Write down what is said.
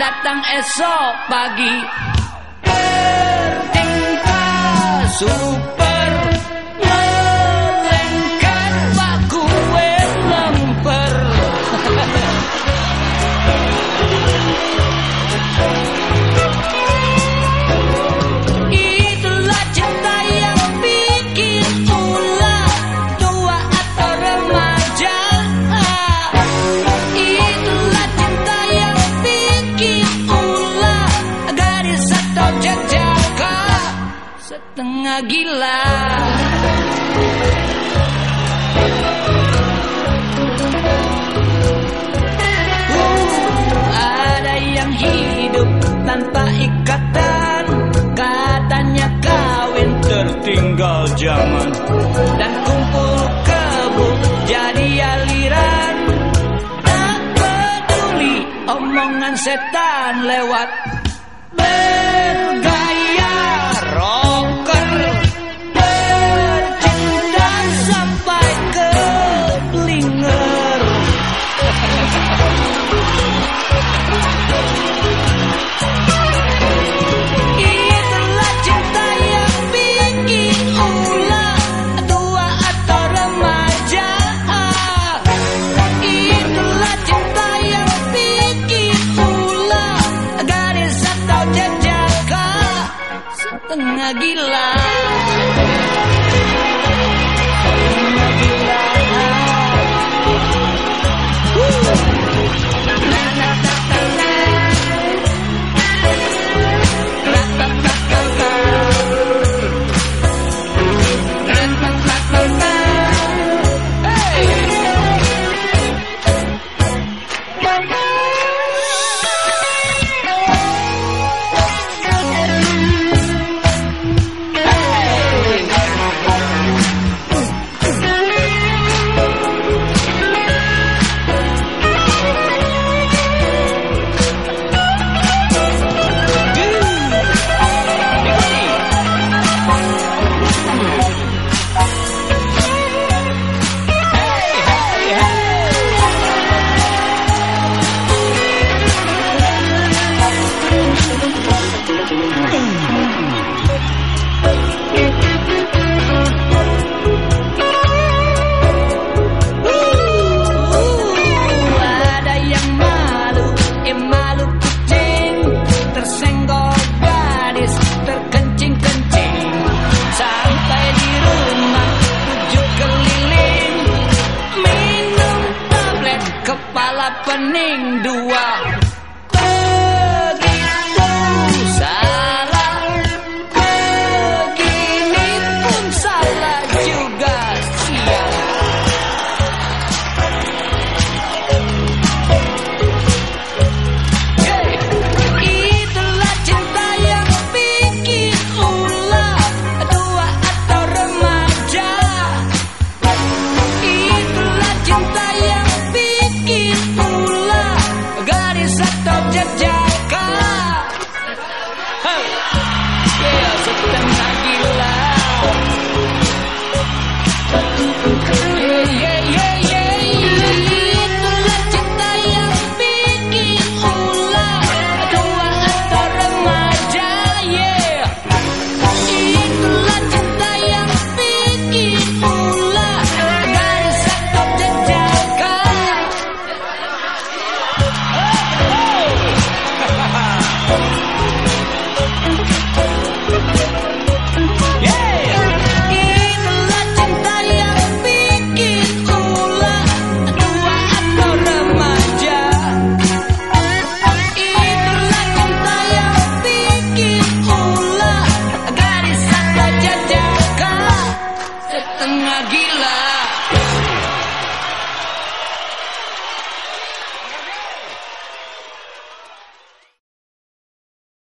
datang esok pagi. Bertingkah super gila. Ada yang hidup tanpa ikatan Katanya kawin tertinggal zaman Dan kumpul kebu jadi aliran Tak peduli omongan setan lewat gila. morning, do gila